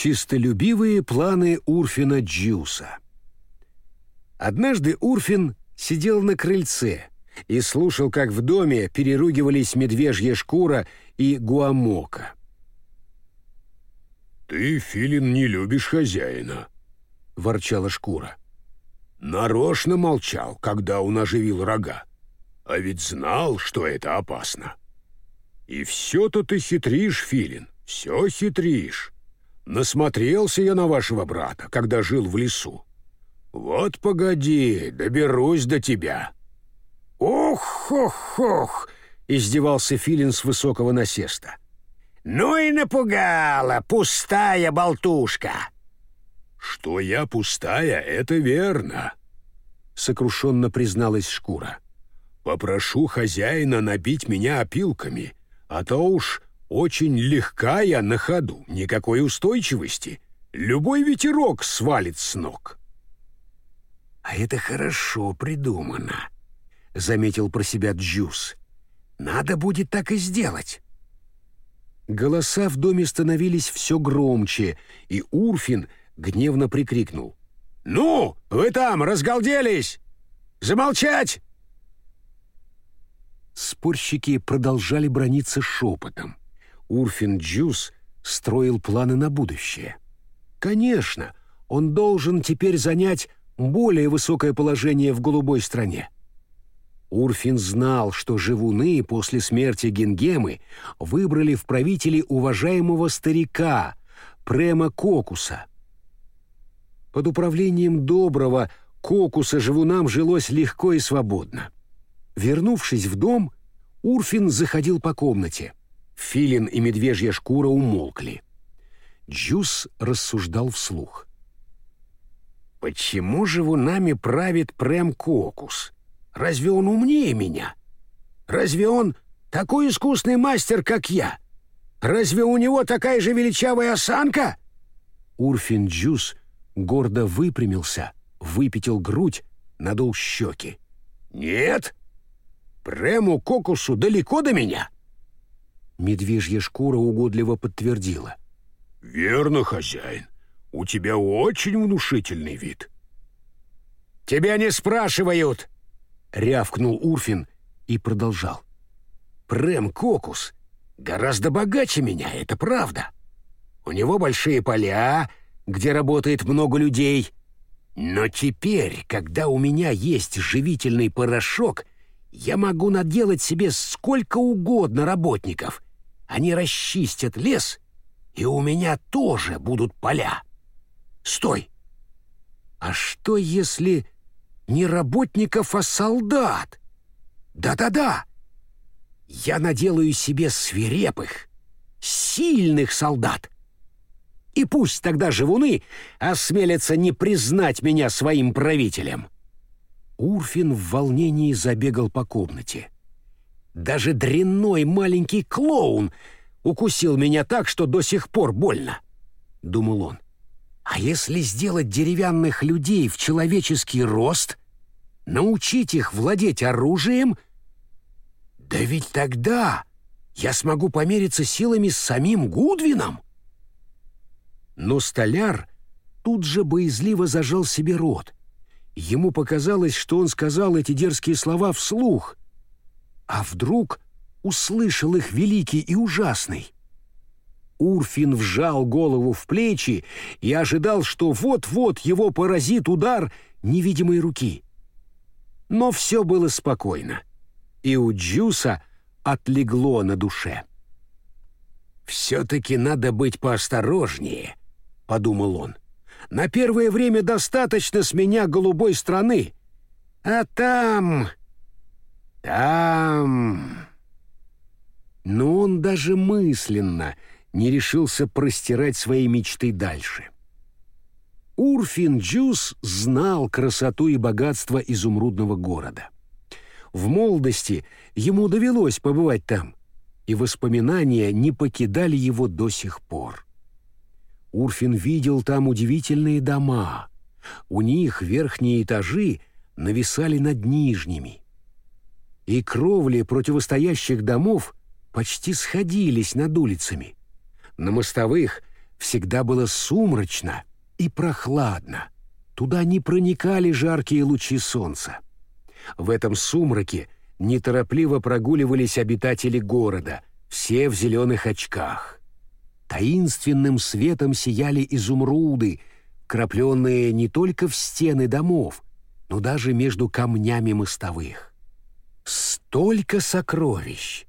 Чистолюбивые планы Урфина Джуса. Однажды Урфин сидел на крыльце и слушал, как в доме переругивались медвежья шкура и гуамока. «Ты, Филин, не любишь хозяина», — ворчала шкура. «Нарочно молчал, когда он оживил рога, а ведь знал, что это опасно. И все-то ты хитришь, Филин, все хитришь. Насмотрелся я на вашего брата, когда жил в лесу. Вот погоди, доберусь до тебя». «Ох-ох-ох!» — издевался Филин с высокого насеста. «Ну и напугала, пустая болтушка!» «Что я пустая, это верно», — сокрушенно призналась шкура. «Попрошу хозяина набить меня опилками, а то уж очень легка я на ходу, никакой устойчивости. Любой ветерок свалит с ног. А это хорошо придумано, заметил про себя Джус. Надо будет так и сделать. Голоса в доме становились все громче, и Урфин гневно прикрикнул. «Ну, вы там разгалделись! Замолчать!» Спорщики продолжали брониться шепотом. Урфин Джус строил планы на будущее. Конечно, он должен теперь занять более высокое положение в голубой стране. Урфин знал, что живуны после смерти Гингемы выбрали в правители уважаемого старика Према Кокуса. Под управлением доброго Кокуса живунам жилось легко и свободно. Вернувшись в дом, Урфин заходил по комнате. Филин и медвежья шкура умолкли. Джус рассуждал вслух. «Почему же нами правит Прем Кокус? Разве он умнее меня? Разве он такой искусный мастер, как я? Разве у него такая же величавая осанка?» Урфин Джус гордо выпрямился, выпятил грудь, надул щеки. «Нет, Прему Кокусу далеко до меня». Медвежья шкура угодливо подтвердила. «Верно, хозяин. У тебя очень внушительный вид». «Тебя не спрашивают!» — рявкнул Урфин и продолжал. «Прэм Кокус гораздо богаче меня, это правда. У него большие поля, где работает много людей. Но теперь, когда у меня есть живительный порошок, я могу наделать себе сколько угодно работников — они расчистят лес, и у меня тоже будут поля. Стой! А что, если не работников, а солдат? Да-да-да! Я наделаю себе свирепых, сильных солдат. И пусть тогда живуны осмелятся не признать меня своим правителем. Урфин в волнении забегал по комнате. Даже дрянной маленький клоун укусил меня так, что до сих пор больно, — думал он. А если сделать деревянных людей в человеческий рост, научить их владеть оружием, да ведь тогда я смогу помериться силами с самим Гудвином. Но столяр тут же боязливо зажал себе рот. Ему показалось, что он сказал эти дерзкие слова вслух, а вдруг услышал их великий и ужасный? Урфин вжал голову в плечи и ожидал, что вот-вот его поразит удар невидимой руки. Но все было спокойно, и у Джуса отлегло на душе. «Все-таки надо быть поосторожнее», — подумал он. «На первое время достаточно с меня голубой страны, а там там... Но он даже мысленно не решился простирать свои мечты дальше. Урфин Джус знал красоту и богатство изумрудного города. В молодости ему довелось побывать там, и воспоминания не покидали его до сих пор. Урфин видел там удивительные дома. У них верхние этажи нависали над нижними — и кровли противостоящих домов почти сходились над улицами. На мостовых всегда было сумрачно и прохладно. Туда не проникали жаркие лучи солнца. В этом сумраке неторопливо прогуливались обитатели города, все в зеленых очках. Таинственным светом сияли изумруды, крапленные не только в стены домов, но даже между камнями мостовых. Столько сокровищ!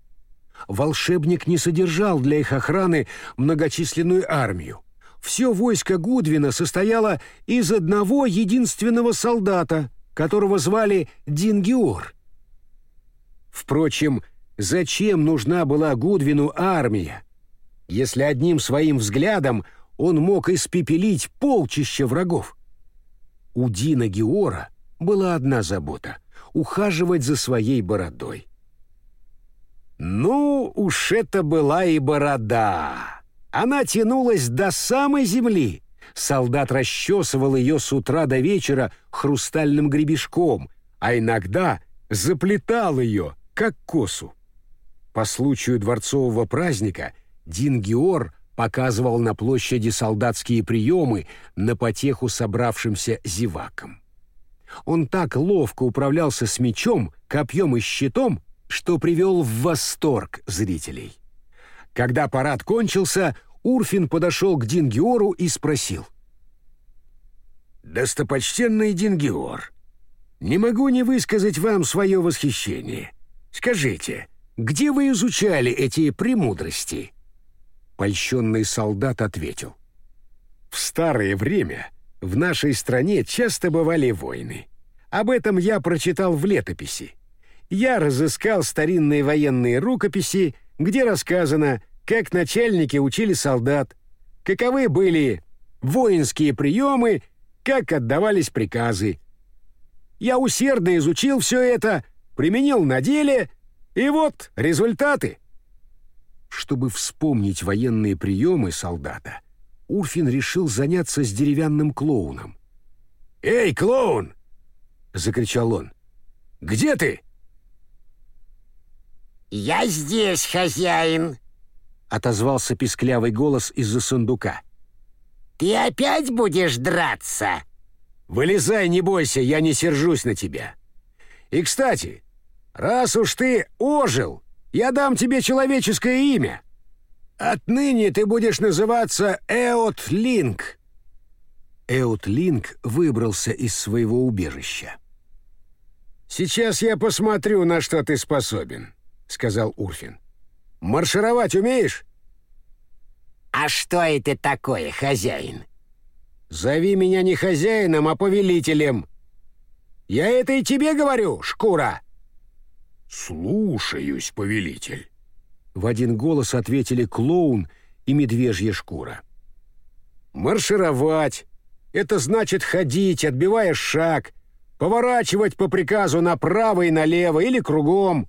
Волшебник не содержал для их охраны многочисленную армию. Все войско Гудвина состояло из одного единственного солдата, которого звали Дингиор. Впрочем, зачем нужна была Гудвину армия, если одним своим взглядом он мог испепелить полчища врагов? У Дина Геора была одна забота — ухаживать за своей бородой. Ну, уж это была и борода. Она тянулась до самой земли. Солдат расчесывал ее с утра до вечера хрустальным гребешком, а иногда заплетал ее, как косу. По случаю дворцового праздника Дин Геор показывал на площади солдатские приемы на потеху собравшимся зевакам. Он так ловко управлялся с мечом, копьем и щитом, что привел в восторг зрителей. Когда парад кончился, Урфин подошел к Дингиору и спросил. «Достопочтенный Дингиор, не могу не высказать вам свое восхищение. Скажите, где вы изучали эти премудрости?» Польщенный солдат ответил. «В старое время в нашей стране часто бывали войны. Об этом я прочитал в летописи я разыскал старинные военные рукописи, где рассказано, как начальники учили солдат, каковы были воинские приемы, как отдавались приказы. Я усердно изучил все это, применил на деле, и вот результаты. Чтобы вспомнить военные приемы солдата, Урфин решил заняться с деревянным клоуном. «Эй, клоун!» — закричал он. «Где ты?» «Я здесь, хозяин!» — отозвался писклявый голос из-за сундука. «Ты опять будешь драться?» «Вылезай, не бойся, я не сержусь на тебя. И, кстати, раз уж ты ожил, я дам тебе человеческое имя. Отныне ты будешь называться Эот Линк». Эот Линк выбрался из своего убежища. «Сейчас я посмотрю, на что ты способен», сказал Урфин. «Маршировать умеешь?» «А что это такое, хозяин?» «Зови меня не хозяином, а повелителем. Я это и тебе говорю, шкура!» «Слушаюсь, повелитель!» В один голос ответили клоун и медвежья шкура. «Маршировать! Это значит ходить, отбивая шаг, поворачивать по приказу направо и налево или кругом,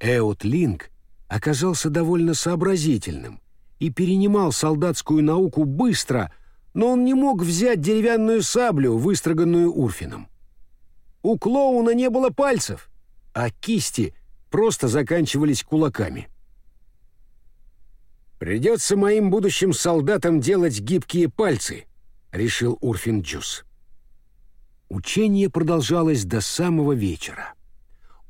Эот Линк оказался довольно сообразительным и перенимал солдатскую науку быстро, но он не мог взять деревянную саблю, выстроганную Урфином. У клоуна не было пальцев, а кисти просто заканчивались кулаками. «Придется моим будущим солдатам делать гибкие пальцы», — решил Урфин Джус. Учение продолжалось до самого вечера.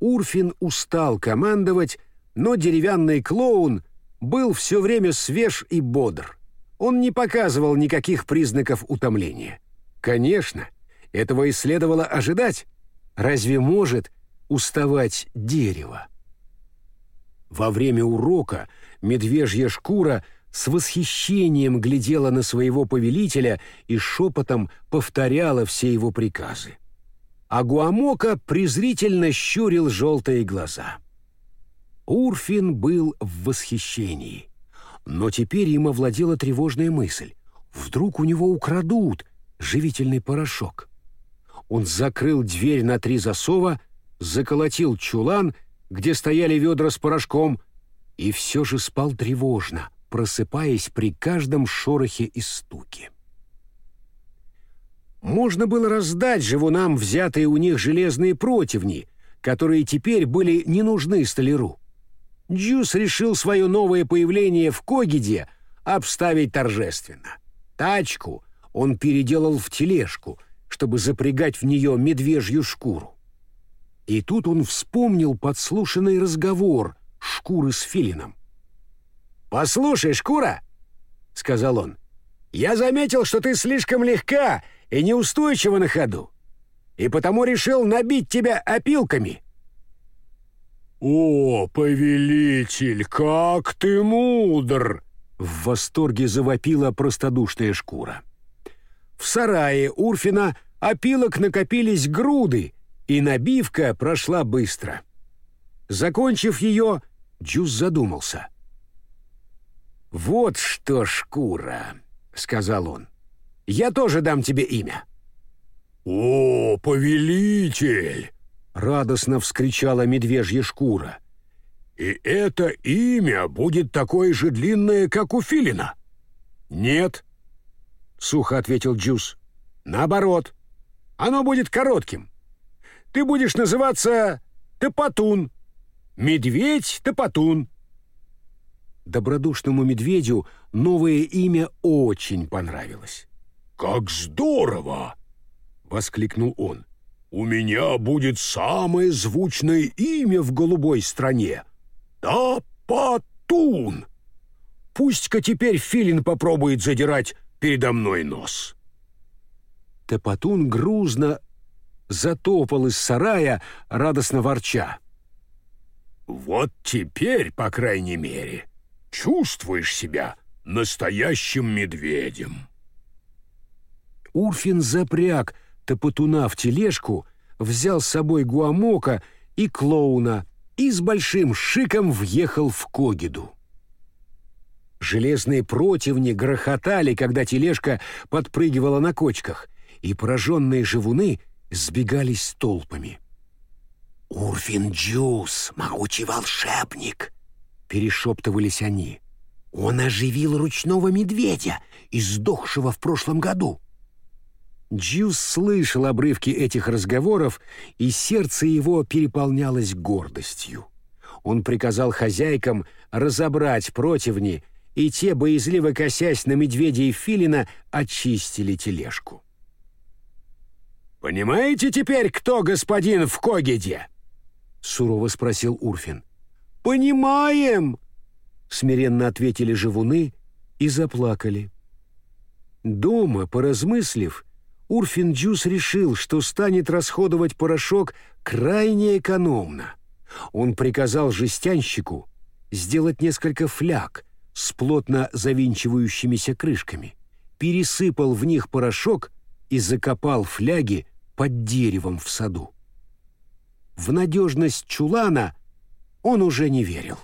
Урфин устал командовать, но деревянный клоун был все время свеж и бодр. Он не показывал никаких признаков утомления. Конечно, этого и следовало ожидать. Разве может уставать дерево? Во время урока медвежья шкура с восхищением глядела на своего повелителя и шепотом повторяла все его приказы а Гуамока презрительно щурил желтые глаза. Урфин был в восхищении. Но теперь им овладела тревожная мысль. Вдруг у него украдут живительный порошок. Он закрыл дверь на три засова, заколотил чулан, где стояли ведра с порошком, и все же спал тревожно, просыпаясь при каждом шорохе и стуке. Можно было раздать живунам взятые у них железные противни, которые теперь были не нужны столяру. Джус решил свое новое появление в Когиде обставить торжественно. Тачку он переделал в тележку, чтобы запрягать в нее медвежью шкуру. И тут он вспомнил подслушанный разговор шкуры с филином. «Послушай, шкура!» — сказал он. «Я заметил, что ты слишком легка и неустойчива на ходу, и потому решил набить тебя опилками». «О, повелитель, как ты мудр!» В восторге завопила простодушная шкура. В сарае Урфина опилок накопились груды, и набивка прошла быстро. Закончив ее, Джуз задумался. «Вот что, шкура», — сказал он, — «я тоже дам тебе имя». «О, повелитель!» — радостно вскричала медвежья шкура. «И это имя будет такое же длинное, как у филина?» «Нет», — сухо ответил Джуз. «Наоборот, оно будет коротким. Ты будешь называться Топотун. Медведь Топотун». Добродушному медведю новое имя очень понравилось. «Как здорово!» — воскликнул он. «У меня будет самое звучное имя в голубой стране. Топотун! Пусть-ка теперь филин попробует задирать передо мной нос». Топотун грузно затопал из сарая, радостно ворча. «Вот теперь, по крайней мере, чувствуешь себя настоящим медведем». Урфин запряг Топотуна в тележку, взял с собой Гуамока и клоуна и с большим шиком въехал в Когиду. Железные противни грохотали, когда тележка подпрыгивала на кочках, и пораженные живуны сбегались толпами. «Урфин Джус, могучий волшебник!» — перешептывались они. «Он оживил ручного медведя, издохшего в прошлом году». Джус слышал обрывки этих разговоров, и сердце его переполнялось гордостью. Он приказал хозяйкам разобрать противни, и те, боязливо косясь на медведя и филина, очистили тележку. «Понимаете теперь, кто господин в Когеде?» — сурово спросил Урфин. «Понимаем!» — смиренно ответили живуны и заплакали. Дома, поразмыслив, Урфин Джус решил, что станет расходовать порошок крайне экономно. Он приказал жестянщику сделать несколько фляг с плотно завинчивающимися крышками, пересыпал в них порошок и закопал фляги под деревом в саду. В надежность чулана он уже не верил.